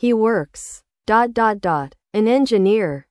He works. Dot dot dot. An engineer.